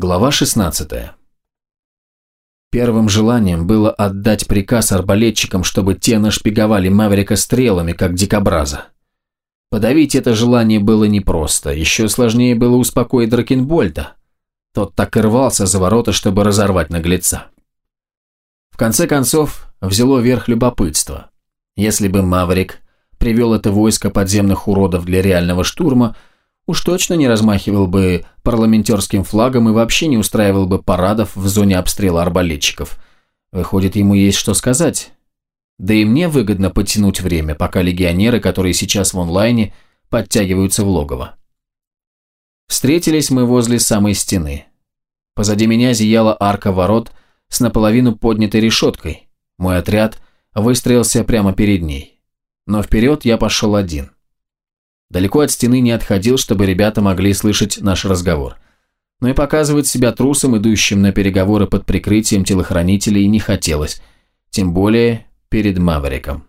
Глава 16. Первым желанием было отдать приказ арбалетчикам, чтобы те нашпиговали Маврика стрелами, как дикобраза. Подавить это желание было непросто, еще сложнее было успокоить Дракенбольда. Тот так и рвался за ворота, чтобы разорвать наглеца. В конце концов, взяло верх любопытство. Если бы Маврик привел это войско подземных уродов для реального штурма – уж точно не размахивал бы парламентерским флагом и вообще не устраивал бы парадов в зоне обстрела арбалетчиков. Выходит, ему есть что сказать. Да и мне выгодно подтянуть время, пока легионеры, которые сейчас в онлайне, подтягиваются в логово. Встретились мы возле самой стены. Позади меня зияла арка ворот с наполовину поднятой решеткой. Мой отряд выстроился прямо перед ней. Но вперед я пошел один. Далеко от стены не отходил, чтобы ребята могли слышать наш разговор. Но и показывать себя трусом, идущим на переговоры под прикрытием телохранителей, не хотелось, тем более перед Мавриком.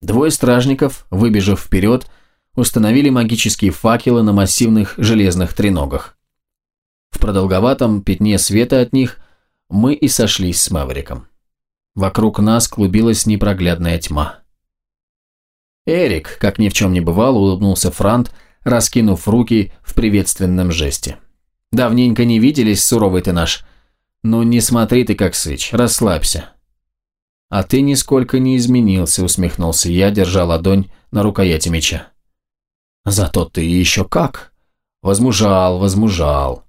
Двое стражников, выбежав вперед, установили магические факелы на массивных железных треногах. В продолговатом пятне света от них мы и сошлись с Мавриком. Вокруг нас клубилась непроглядная тьма. Эрик, как ни в чем не бывало, улыбнулся Франт, раскинув руки в приветственном жесте. «Давненько не виделись, суровый ты наш. Ну не смотри ты как сыч, расслабься». «А ты нисколько не изменился», — усмехнулся я, держа ладонь на рукояти меча. «Зато ты еще как!» «Возмужал, возмужал».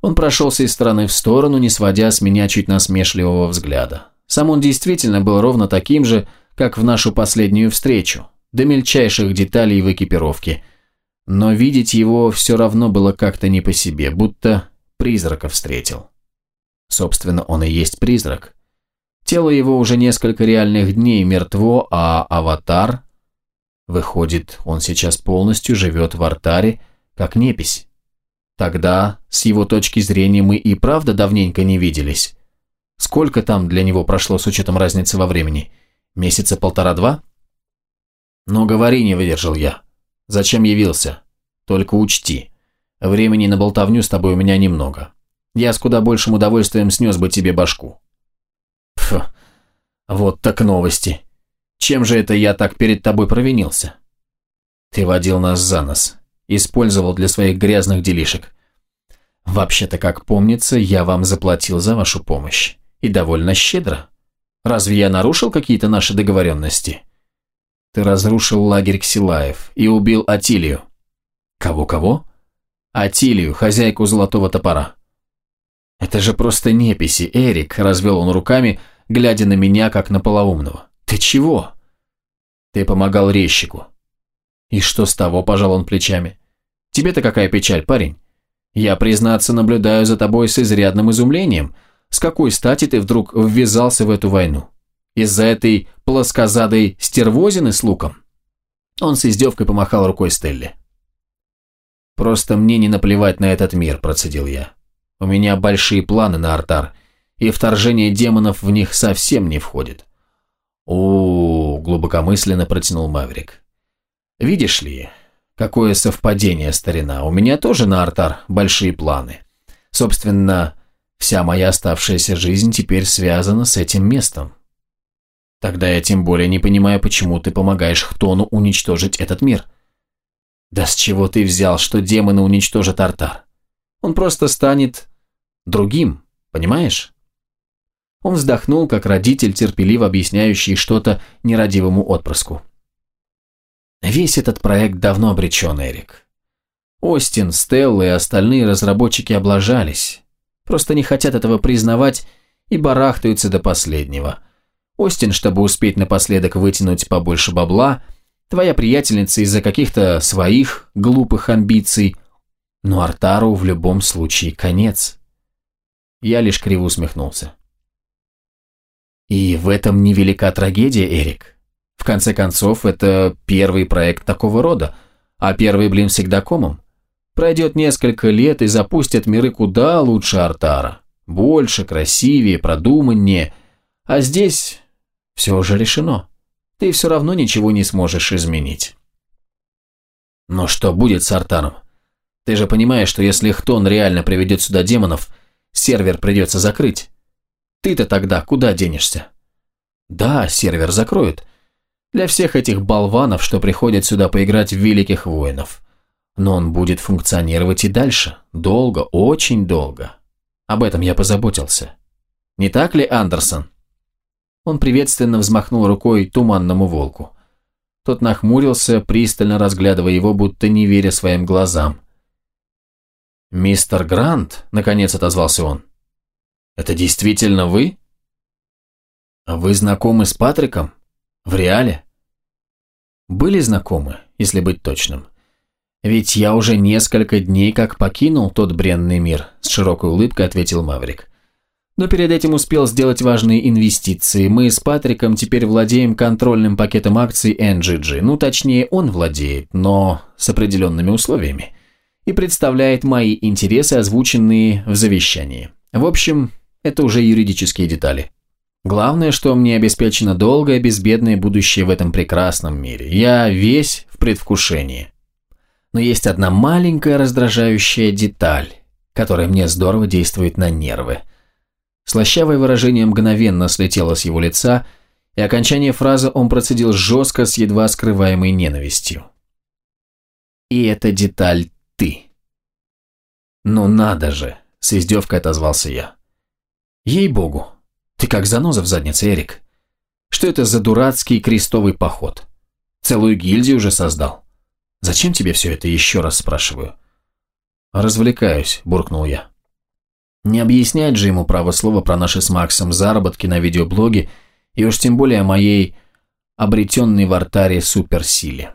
Он прошелся из стороны в сторону, не сводя с меня чуть насмешливого взгляда. Сам он действительно был ровно таким же, как в нашу последнюю встречу, до мельчайших деталей в экипировке. Но видеть его все равно было как-то не по себе, будто призрака встретил. Собственно, он и есть призрак. Тело его уже несколько реальных дней мертво, а аватар... Выходит, он сейчас полностью живет в артаре, как непись. Тогда, с его точки зрения, мы и правда давненько не виделись. Сколько там для него прошло с учетом разницы во времени? Месяца полтора-два? Ну, говори, не выдержал я. Зачем явился? Только учти. Времени на болтовню с тобой у меня немного. Я с куда большим удовольствием снес бы тебе башку. Фу, вот так новости. Чем же это я так перед тобой провинился? Ты водил нас за нос. Использовал для своих грязных делишек. Вообще-то, как помнится, я вам заплатил за вашу помощь. И довольно щедро. Разве я нарушил какие-то наши договоренности? Ты разрушил лагерь Ксилаев и убил Атилию. Кого-кого? Атилию, хозяйку золотого топора. Это же просто неписи, Эрик, развел он руками, глядя на меня, как на полоумного. Ты чего? Ты помогал резчику. И что с того, пожал он плечами. Тебе-то какая печаль, парень? Я, признаться, наблюдаю за тобой с изрядным изумлением – с какой стати ты вдруг ввязался в эту войну? Из-за этой плоскозадой стервозины с луком?» Он с издевкой помахал рукой Стелле. «Просто мне не наплевать на этот мир», – процедил я. «У меня большие планы на Артар, и вторжение демонов в них совсем не входит». «О, глубокомысленно протянул Маврик. «Видишь ли, какое совпадение, старина, у меня тоже на Артар большие планы. Собственно, Вся моя оставшаяся жизнь теперь связана с этим местом. Тогда я тем более не понимаю, почему ты помогаешь Хтону уничтожить этот мир. Да с чего ты взял, что демоны уничтожат Артар? Он просто станет другим, понимаешь? Он вздохнул, как родитель, терпеливо объясняющий что-то нерадивому отпрыску. Весь этот проект давно обречен, Эрик. Остин, Стелла и остальные разработчики облажались. Просто не хотят этого признавать и барахтаются до последнего. Остин, чтобы успеть напоследок вытянуть побольше бабла, твоя приятельница из-за каких-то своих глупых амбиций, но Артару в любом случае конец. Я лишь криво усмехнулся. И в этом невелика трагедия, Эрик. В конце концов, это первый проект такого рода, а первый блин всегда комом. Пройдет несколько лет и запустят миры куда лучше Артара. Больше, красивее, продуманнее. А здесь все уже решено. Ты все равно ничего не сможешь изменить. Но что будет с Артаром? Ты же понимаешь, что если Хтон реально приведет сюда демонов, сервер придется закрыть. Ты-то тогда куда денешься? Да, сервер закроют. Для всех этих болванов, что приходят сюда поиграть в великих воинов. Но он будет функционировать и дальше. Долго, очень долго. Об этом я позаботился. Не так ли, Андерсон? Он приветственно взмахнул рукой туманному волку. Тот нахмурился, пристально разглядывая его, будто не веря своим глазам. «Мистер Грант?» – наконец отозвался он. «Это действительно вы?» «А вы знакомы с Патриком? В реале?» «Были знакомы, если быть точным. Ведь я уже несколько дней как покинул тот бренный мир», – с широкой улыбкой ответил Маврик. «Но перед этим успел сделать важные инвестиции. Мы с Патриком теперь владеем контрольным пакетом акций NGG. Ну, точнее, он владеет, но с определенными условиями. И представляет мои интересы, озвученные в завещании. В общем, это уже юридические детали». Главное, что мне обеспечено долгое, безбедное будущее в этом прекрасном мире. Я весь в предвкушении. Но есть одна маленькая раздражающая деталь, которая мне здорово действует на нервы. Слащавое выражение мгновенно слетело с его лица, и окончание фразы он процедил жестко с едва скрываемой ненавистью. «И эта деталь ты». «Ну надо же!» – с издевкой отозвался я. «Ей-богу, ты как заноза в заднице, Эрик. Что это за дурацкий крестовый поход? Целую гильдию уже создал. Зачем тебе все это, еще раз спрашиваю? Развлекаюсь, буркнул я. Не объяснять же ему право слова про наши с Максом заработки на видеоблоге и уж тем более о моей обретенной в артаре суперсиле.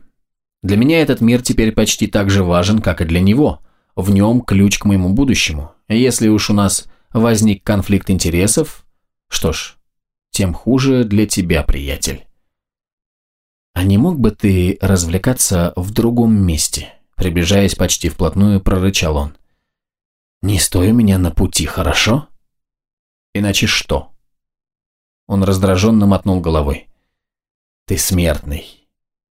Для меня этот мир теперь почти так же важен, как и для него. В нем ключ к моему будущему. Если уж у нас возник конфликт интересов, что ж, тем хуже для тебя, приятель. А не мог бы ты развлекаться в другом месте? Приближаясь почти вплотную, прорычал он. Не стой у меня на пути, хорошо? Иначе что? Он раздраженно мотнул головой. Ты смертный.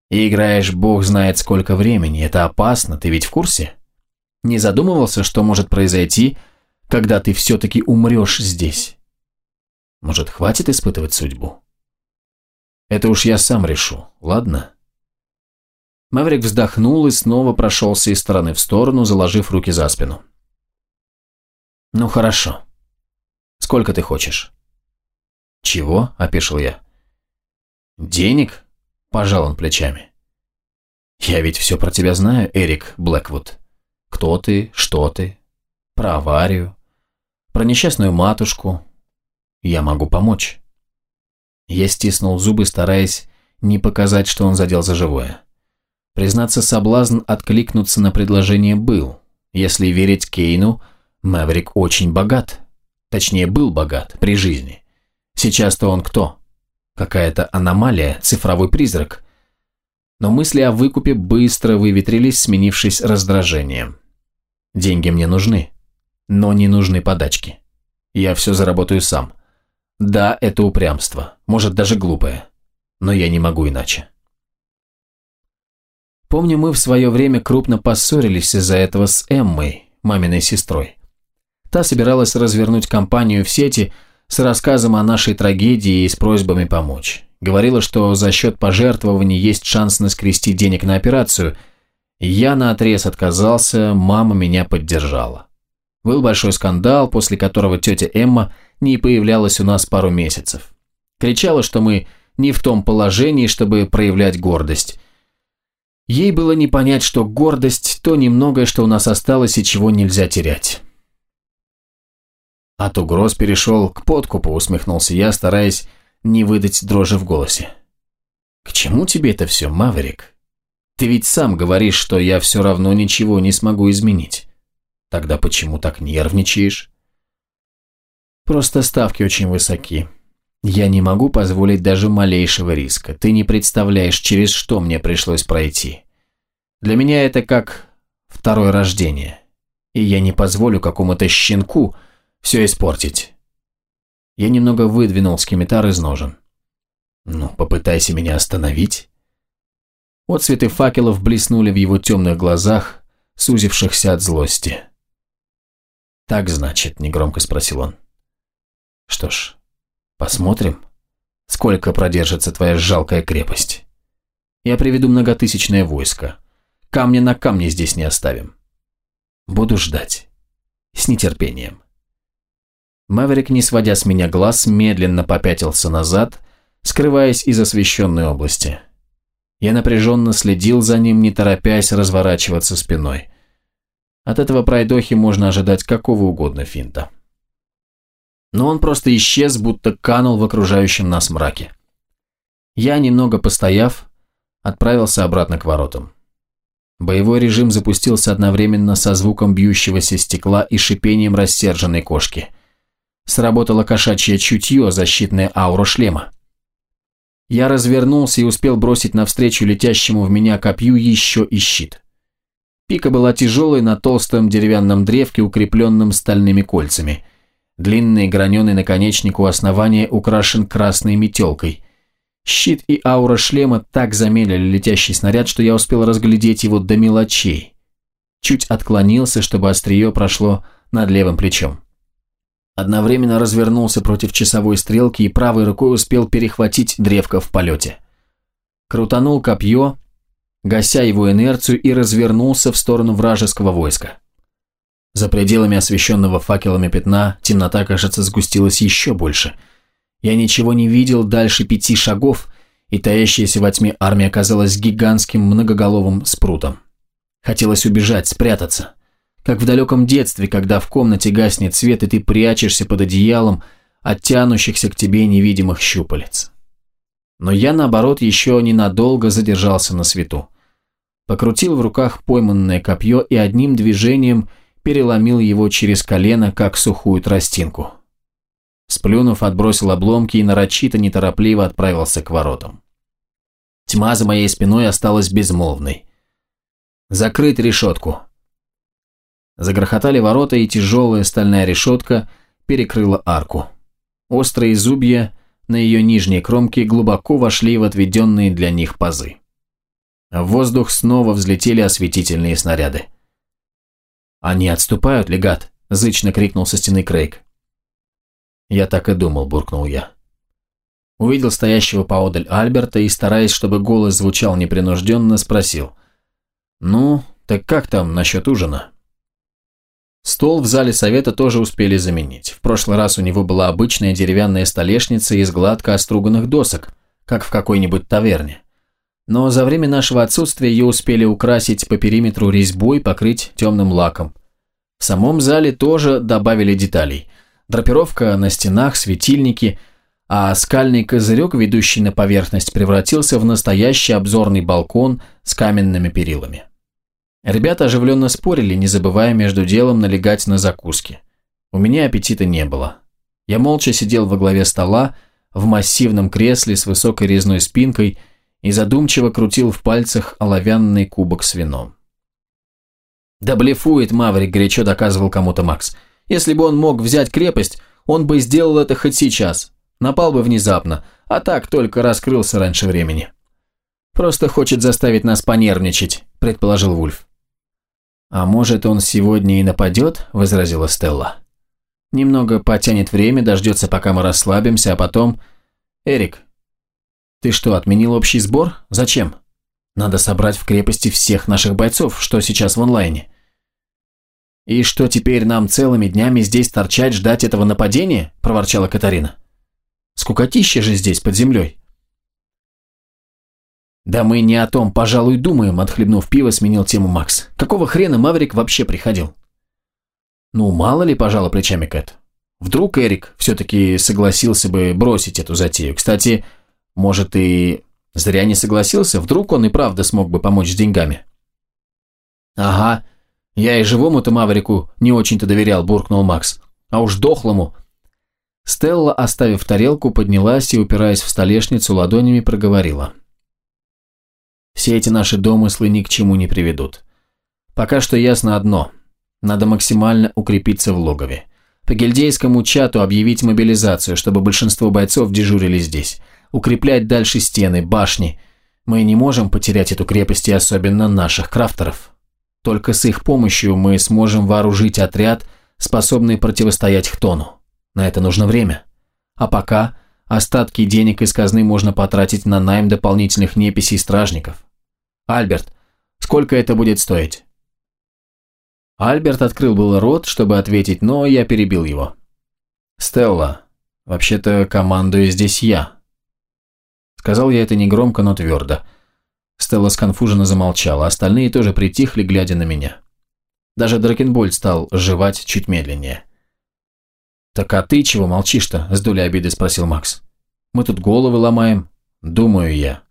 И играешь бог знает сколько времени. Это опасно, ты ведь в курсе? Не задумывался, что может произойти, когда ты все-таки умрешь здесь? Может, хватит испытывать судьбу? Это уж я сам решу, ладно? Маврик вздохнул и снова прошелся из стороны в сторону, заложив руки за спину. «Ну хорошо. Сколько ты хочешь?» «Чего?» – опешил я. «Денег?» – пожал он плечами. «Я ведь все про тебя знаю, Эрик Блэквуд. Кто ты, что ты, про аварию, про несчастную матушку, я могу помочь. Я стиснул зубы, стараясь не показать, что он задел за живое. Признаться, соблазн откликнуться на предложение был. Если верить Кейну, Мэврик очень богат. Точнее, был богат при жизни. Сейчас-то он кто? Какая-то аномалия, цифровой призрак. Но мысли о выкупе быстро выветрились, сменившись раздражением. Деньги мне нужны, но не нужны подачки. Я все заработаю сам. Да, это упрямство, может даже глупое, но я не могу иначе. Помню, мы в свое время крупно поссорились из-за этого с Эммой, маминой сестрой. Та собиралась развернуть кампанию в сети с рассказом о нашей трагедии и с просьбами помочь. Говорила, что за счет пожертвований есть шанс наскрести денег на операцию. Я наотрез отказался, мама меня поддержала. Был большой скандал, после которого тетя Эмма – не появлялась у нас пару месяцев. Кричала, что мы не в том положении, чтобы проявлять гордость. Ей было не понять, что гордость – то немногое, что у нас осталось и чего нельзя терять. От угроз перешел к подкупу, усмехнулся я, стараясь не выдать дрожи в голосе. «К чему тебе это все, Маверик? Ты ведь сам говоришь, что я все равно ничего не смогу изменить. Тогда почему так нервничаешь?» Просто ставки очень высоки. Я не могу позволить даже малейшего риска. Ты не представляешь, через что мне пришлось пройти. Для меня это как второе рождение. И я не позволю какому-то щенку все испортить. Я немного выдвинул скимитар из ножен. Ну, попытайся меня остановить. Вот цветы факелов блеснули в его темных глазах, сузившихся от злости. «Так, значит», — негромко спросил он. «Что ж, посмотрим, сколько продержится твоя жалкая крепость. Я приведу многотысячное войско. Камня на камне здесь не оставим. Буду ждать. С нетерпением». Маверик, не сводя с меня глаз, медленно попятился назад, скрываясь из освещенной области. Я напряженно следил за ним, не торопясь разворачиваться спиной. От этого пройдохи можно ожидать какого угодно финта. Но он просто исчез, будто канул в окружающем нас мраке. Я, немного постояв, отправился обратно к воротам. Боевой режим запустился одновременно со звуком бьющегося стекла и шипением рассерженной кошки – Сработало кошачье чутье, защитная аура шлема. Я развернулся и успел бросить навстречу летящему в меня копью еще и щит. Пика была тяжелой на толстом деревянном древке, укрепленном стальными кольцами. Длинный граненый наконечник у основания украшен красной метелкой. Щит и аура шлема так замедлили летящий снаряд, что я успел разглядеть его до мелочей. Чуть отклонился, чтобы острие прошло над левым плечом. Одновременно развернулся против часовой стрелки и правой рукой успел перехватить древко в полете. Крутанул копье, гася его инерцию и развернулся в сторону вражеского войска. За пределами освещенного факелами пятна темнота, кажется, сгустилась еще больше. Я ничего не видел дальше пяти шагов, и таящаяся во тьме армия казалась гигантским многоголовым спрутом. Хотелось убежать, спрятаться как в далеком детстве, когда в комнате гаснет свет, и ты прячешься под одеялом от тянущихся к тебе невидимых щупалец. Но я, наоборот, еще ненадолго задержался на свету. Покрутил в руках пойманное копье и одним движением переломил его через колено, как сухую тростинку. Сплюнув, отбросил обломки и нарочито неторопливо отправился к воротам. Тьма за моей спиной осталась безмолвной. «Закрыть решетку», Загрохотали ворота, и тяжелая стальная решетка перекрыла арку. Острые зубья на ее нижней кромке глубоко вошли в отведенные для них пазы. В воздух снова взлетели осветительные снаряды. «Они отступают, легат!» – зычно крикнул со стены Крейг. «Я так и думал», – буркнул я. Увидел стоящего поодаль Альберта и, стараясь, чтобы голос звучал непринужденно, спросил. «Ну, так как там насчет ужина?» Стол в зале совета тоже успели заменить. В прошлый раз у него была обычная деревянная столешница из гладко оструганных досок, как в какой-нибудь таверне. Но за время нашего отсутствия ее успели украсить по периметру резьбой, покрыть темным лаком. В самом зале тоже добавили деталей. Драпировка на стенах, светильники, а скальный козырек, ведущий на поверхность, превратился в настоящий обзорный балкон с каменными перилами. Ребята оживленно спорили, не забывая между делом налегать на закуски. У меня аппетита не было. Я молча сидел во главе стола, в массивном кресле с высокой резной спинкой и задумчиво крутил в пальцах оловянный кубок с вином. «Да блефует Маврик», – горячо доказывал кому-то Макс. «Если бы он мог взять крепость, он бы сделал это хоть сейчас. Напал бы внезапно, а так только раскрылся раньше времени». «Просто хочет заставить нас понервничать», – предположил Вульф. «А может, он сегодня и нападет?» – возразила Стелла. «Немного потянет время, дождется, пока мы расслабимся, а потом...» «Эрик, ты что, отменил общий сбор? Зачем? Надо собрать в крепости всех наших бойцов, что сейчас в онлайне». «И что теперь нам целыми днями здесь торчать, ждать этого нападения?» – проворчала Катарина. «Скукотища же здесь, под землей». «Да мы не о том, пожалуй, думаем», – отхлебнув пиво, сменил тему Макс. «Какого хрена Маврик вообще приходил?» «Ну, мало ли, пожала плечами Кэт. Вдруг Эрик все-таки согласился бы бросить эту затею. Кстати, может и зря не согласился, вдруг он и правда смог бы помочь с деньгами». «Ага, я и живому-то Маврику не очень-то доверял», – буркнул Макс. «А уж дохлому». Стелла, оставив тарелку, поднялась и, упираясь в столешницу, ладонями проговорила. Все эти наши домыслы ни к чему не приведут. Пока что ясно одно. Надо максимально укрепиться в логове. По гильдейскому чату объявить мобилизацию, чтобы большинство бойцов дежурили здесь. Укреплять дальше стены, башни. Мы не можем потерять эту крепость и особенно наших крафтеров. Только с их помощью мы сможем вооружить отряд, способный противостоять Хтону. На это нужно время. А пока остатки денег из казны можно потратить на найм дополнительных неписей стражников. Альберт, сколько это будет стоить? Альберт открыл был рот, чтобы ответить, но я перебил его. «Стелла, вообще-то командую здесь я». Сказал я это негромко, но твердо. Стелла сконфуженно замолчала, остальные тоже притихли, глядя на меня. Даже Дракенбольд стал жевать чуть медленнее. «Так а ты чего молчишь-то?» – с долей обиды спросил Макс. «Мы тут головы ломаем. Думаю я».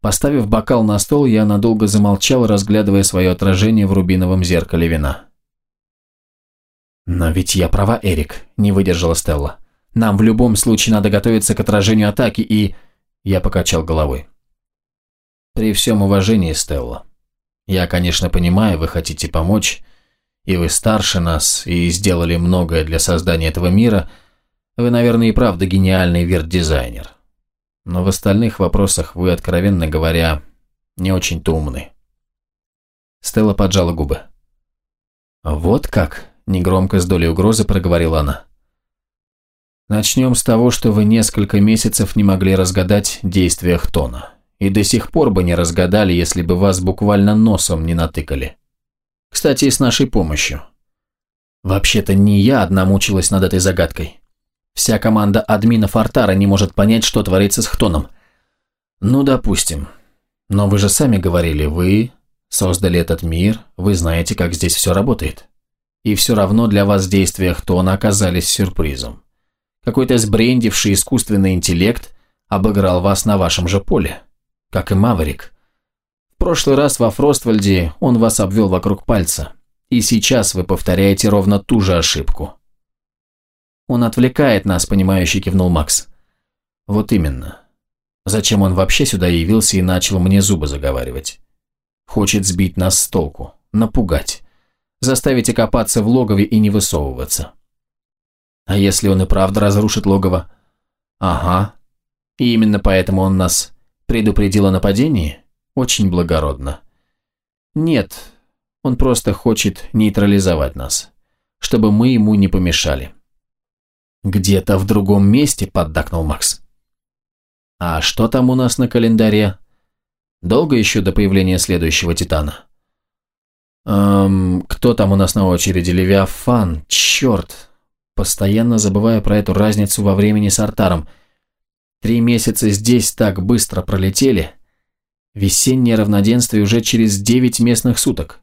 Поставив бокал на стол, я надолго замолчал, разглядывая свое отражение в рубиновом зеркале вина. «Но ведь я права, Эрик», – не выдержала Стелла. «Нам в любом случае надо готовиться к отражению атаки и...» Я покачал головой. «При всем уважении, Стелла. Я, конечно, понимаю, вы хотите помочь, и вы старше нас, и сделали многое для создания этого мира. Вы, наверное, и правда гениальный верт-дизайнер но в остальных вопросах вы, откровенно говоря, не очень-то умны. Стелла поджала губы. «Вот как?» – негромко с долей угрозы проговорила она. «Начнем с того, что вы несколько месяцев не могли разгадать действия Хтона. И до сих пор бы не разгадали, если бы вас буквально носом не натыкали. Кстати, и с нашей помощью. Вообще-то не я одна мучилась над этой загадкой. Вся команда админов Артара не может понять, что творится с Хтоном. Ну, допустим. Но вы же сами говорили, вы создали этот мир, вы знаете, как здесь все работает. И все равно для вас действия Хтона оказались сюрпризом. Какой-то сбрендивший искусственный интеллект обыграл вас на вашем же поле. Как и Маверик. В прошлый раз во Фроствальде он вас обвел вокруг пальца. И сейчас вы повторяете ровно ту же ошибку. Он отвлекает нас, понимающий кивнул Макс. Вот именно. Зачем он вообще сюда явился и начал мне зубы заговаривать? Хочет сбить нас с толку, напугать, заставить окопаться в логове и не высовываться. А если он и правда разрушит логово? Ага. И именно поэтому он нас предупредил о нападении? Очень благородно. Нет, он просто хочет нейтрализовать нас, чтобы мы ему не помешали. «Где-то в другом месте», – поддакнул Макс. «А что там у нас на календаре? Долго еще до появления следующего Титана?» «Эм, кто там у нас на очереди? Левиафан, черт!» Постоянно забывая про эту разницу во времени с Артаром. Три месяца здесь так быстро пролетели. Весеннее равноденствие уже через девять местных суток.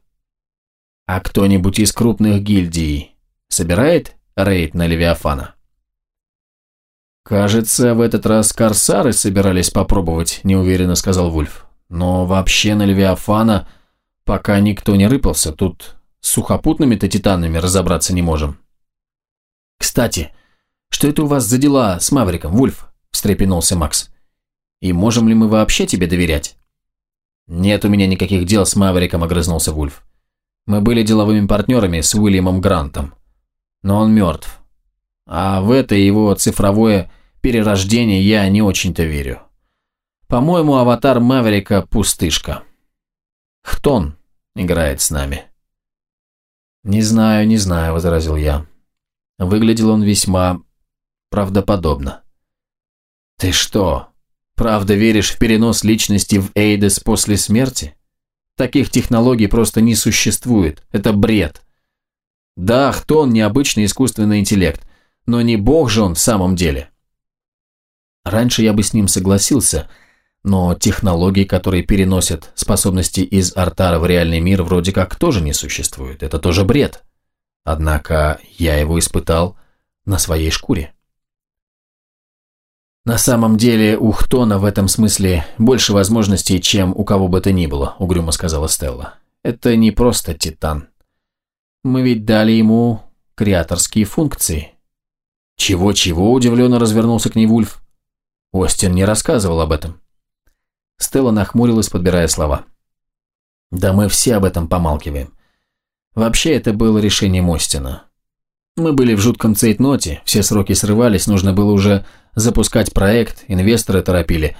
А кто-нибудь из крупных гильдий собирает рейд на Левиафана? «Кажется, в этот раз корсары собирались попробовать», – неуверенно сказал Вульф. «Но вообще на Левиафана пока никто не рыпался, тут с сухопутными-то титанами разобраться не можем». «Кстати, что это у вас за дела с Мавриком, Вульф?» – встрепенулся Макс. «И можем ли мы вообще тебе доверять?» «Нет у меня никаких дел с Мавриком», – огрызнулся Вульф. «Мы были деловыми партнерами с Уильямом Грантом. Но он мертв. А в это его цифровое перерождение я не очень-то верю. По-моему, аватар Маверика – пустышка. Хтон играет с нами. «Не знаю, не знаю», – возразил я. Выглядел он весьма правдоподобно. «Ты что, правда веришь в перенос личности в Эйдес после смерти? Таких технологий просто не существует, это бред. Да, Хтон – необычный искусственный интеллект, но не бог же он в самом деле». Раньше я бы с ним согласился, но технологий, которые переносят способности из Артара в реальный мир, вроде как тоже не существует. Это тоже бред. Однако я его испытал на своей шкуре. На самом деле у Хтона в этом смысле больше возможностей, чем у кого бы то ни было, угрюмо сказала Стелла. Это не просто Титан. Мы ведь дали ему креаторские функции. Чего-чего, удивленно развернулся к ней Вульф. Остин не рассказывал об этом. Стелла нахмурилась, подбирая слова. Да мы все об этом помалкиваем. Вообще это было решением Остина. Мы были в жутком цейтноте, все сроки срывались, нужно было уже запускать проект, инвесторы торопили.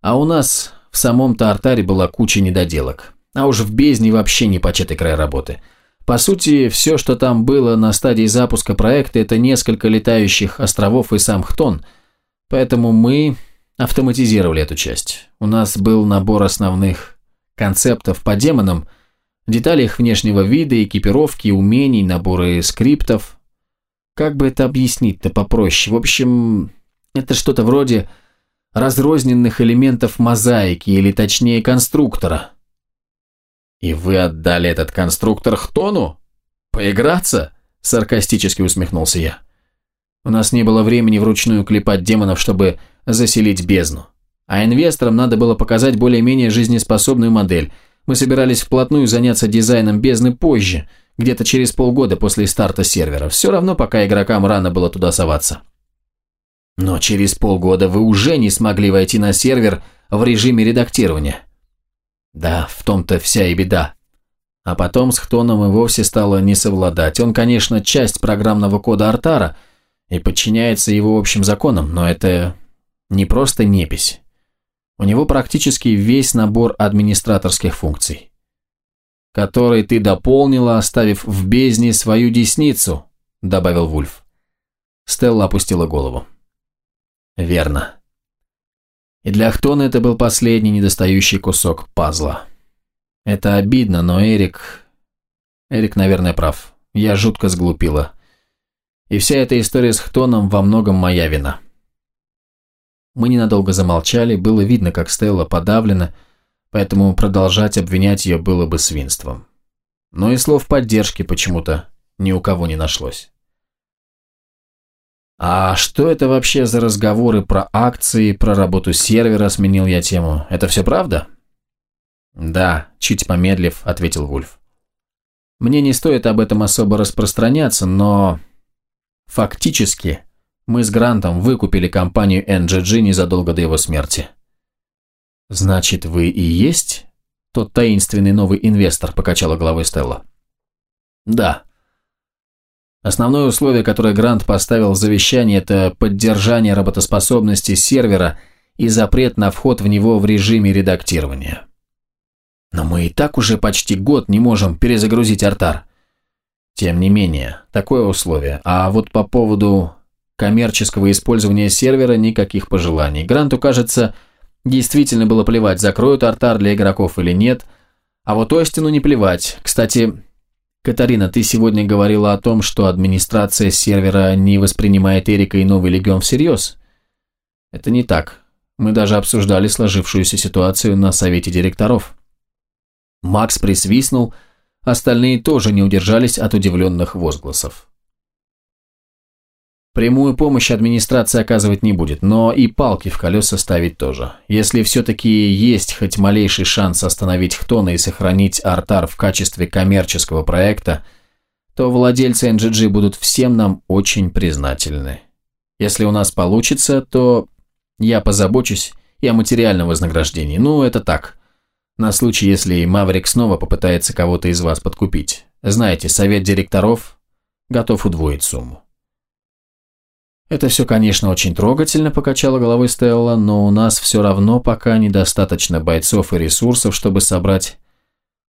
А у нас в самом Тартаре была куча недоделок. А уж в бездне вообще не початый край работы. По сути, все, что там было на стадии запуска проекта, это несколько летающих островов и сам Хтон. Поэтому мы автоматизировали эту часть. У нас был набор основных концептов по демонам, детали их внешнего вида, экипировки, умений, наборы скриптов. Как бы это объяснить-то попроще? В общем, это что-то вроде разрозненных элементов мозаики, или точнее конструктора. «И вы отдали этот конструктор Хтону? Поиграться?» – саркастически усмехнулся я. «У нас не было времени вручную клепать демонов, чтобы заселить бездну. А инвесторам надо было показать более-менее жизнеспособную модель. Мы собирались вплотную заняться дизайном бездны позже, где-то через полгода после старта сервера. Все равно, пока игрокам рано было туда соваться. Но через полгода вы уже не смогли войти на сервер в режиме редактирования. Да, в том-то вся и беда. А потом с Хтоном и вовсе стало не совладать. Он, конечно, часть программного кода Артара и подчиняется его общим законам, но это не просто непись. У него практически весь набор администраторских функций. «Который ты дополнила, оставив в бездне свою десницу», – добавил Вульф. Стелла опустила голову. «Верно. И для Ахтона это был последний недостающий кусок пазла. Это обидно, но Эрик... Эрик, наверное, прав. Я жутко сглупила. И вся эта история с Хтоном во многом моя вина». Мы ненадолго замолчали, было видно, как Стелла подавлена, поэтому продолжать обвинять ее было бы свинством. Но и слов поддержки почему-то ни у кого не нашлось. «А что это вообще за разговоры про акции, про работу сервера?» – сменил я тему. «Это все правда?» «Да», – чуть помедлив, ответил Вульф. «Мне не стоит об этом особо распространяться, но фактически мы с Грантом выкупили компанию NGG незадолго до его смерти. Значит, вы и есть тот таинственный новый инвестор, покачала головой Стелла. Да. Основное условие, которое Грант поставил в завещании, это поддержание работоспособности сервера и запрет на вход в него в режиме редактирования. Но мы и так уже почти год не можем перезагрузить артар. Тем не менее, такое условие. А вот по поводу коммерческого использования сервера никаких пожеланий. Гранту, кажется, действительно было плевать, закроют артар для игроков или нет, а вот Остину не плевать. Кстати, Катарина, ты сегодня говорила о том, что администрация сервера не воспринимает Эрика и Новый Легион всерьез. Это не так. Мы даже обсуждали сложившуюся ситуацию на совете директоров. Макс присвистнул, остальные тоже не удержались от удивленных возгласов. Прямую помощь администрация оказывать не будет, но и палки в колеса ставить тоже. Если все-таки есть хоть малейший шанс остановить Хтона и сохранить Артар в качестве коммерческого проекта, то владельцы NGG будут всем нам очень признательны. Если у нас получится, то я позабочусь и о материальном вознаграждении. Ну, это так. На случай, если Маврик снова попытается кого-то из вас подкупить. Знаете, совет директоров готов удвоить сумму. «Это все, конечно, очень трогательно», – покачала головой Стелла, «но у нас все равно пока недостаточно бойцов и ресурсов, чтобы собрать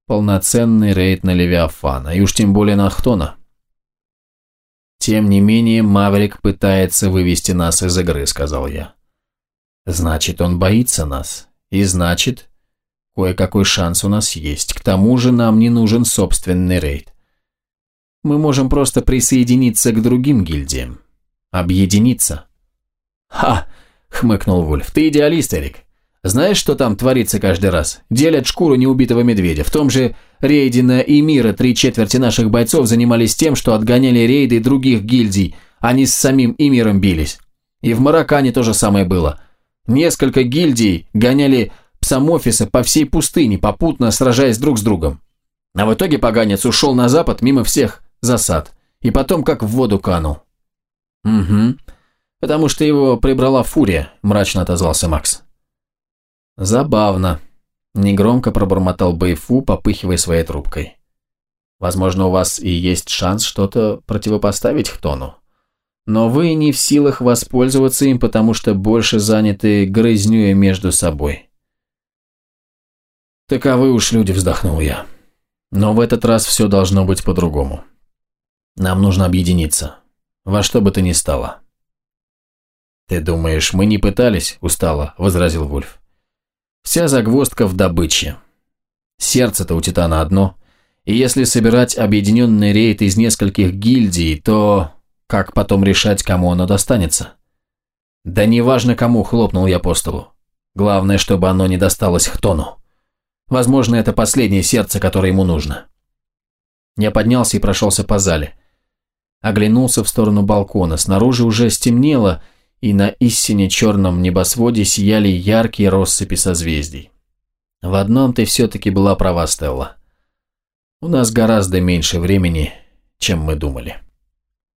полноценный рейд на Левиафана, и уж тем более на Ахтона». «Тем не менее, Маврик пытается вывести нас из игры», – сказал я. «Значит, он боится нас. И значит, кое-какой шанс у нас есть. К тому же нам не нужен собственный рейд. Мы можем просто присоединиться к другим гильдиям». Объединиться. «Ха!» – хмыкнул Вульф. «Ты идеалист, Эрик. Знаешь, что там творится каждый раз? Делят шкуру неубитого медведя. В том же рейде на Эмира три четверти наших бойцов занимались тем, что отгоняли рейды других гильдий, они с самим Эмиром бились. И в Маракане то же самое было. Несколько гильдий гоняли псамофиса по всей пустыне, попутно сражаясь друг с другом. А в итоге поганец ушел на запад мимо всех засад. И потом как в воду канул. «Угу. Потому что его прибрала фурия», – мрачно отозвался Макс. «Забавно», – негромко пробормотал Бэйфу, попыхивая своей трубкой. «Возможно, у вас и есть шанс что-то противопоставить Хтону. Но вы не в силах воспользоваться им, потому что больше заняты грызнёй между собой». Таковы уж люди, вздохнул я. Но в этот раз все должно быть по-другому. Нам нужно объединиться. Во что бы то ни стало. «Ты думаешь, мы не пытались?» – устало, – возразил Вульф. «Вся загвоздка в добыче. Сердце-то у Титана одно, и если собирать объединенный рейд из нескольких гильдий, то как потом решать, кому оно достанется?» «Да неважно кому», – хлопнул я по столу. «Главное, чтобы оно не досталось Хтону. Возможно, это последнее сердце, которое ему нужно». Я поднялся и прошелся по зале. Оглянулся в сторону балкона. Снаружи уже стемнело – и на истине черном небосводе сияли яркие россыпи созвездий. В одном ты все-таки была права, Стелла. У нас гораздо меньше времени, чем мы думали.